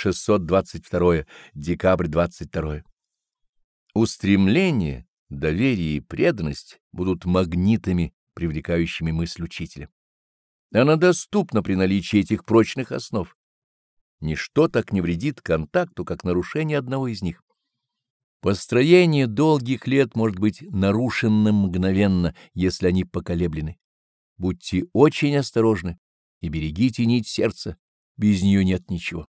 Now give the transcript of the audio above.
622 декабрь 22 Устремление, доверие и преданность будут магнитами, привлекающими мысль учителя. Она доступна при наличии этих прочных основ. Ничто так не вредит контакту, как нарушение одного из них. Построение долгих лет может быть нарушенным мгновенно, если они поколеблены. Будьте очень осторожны и берегите нить сердца, без нее нет ничего.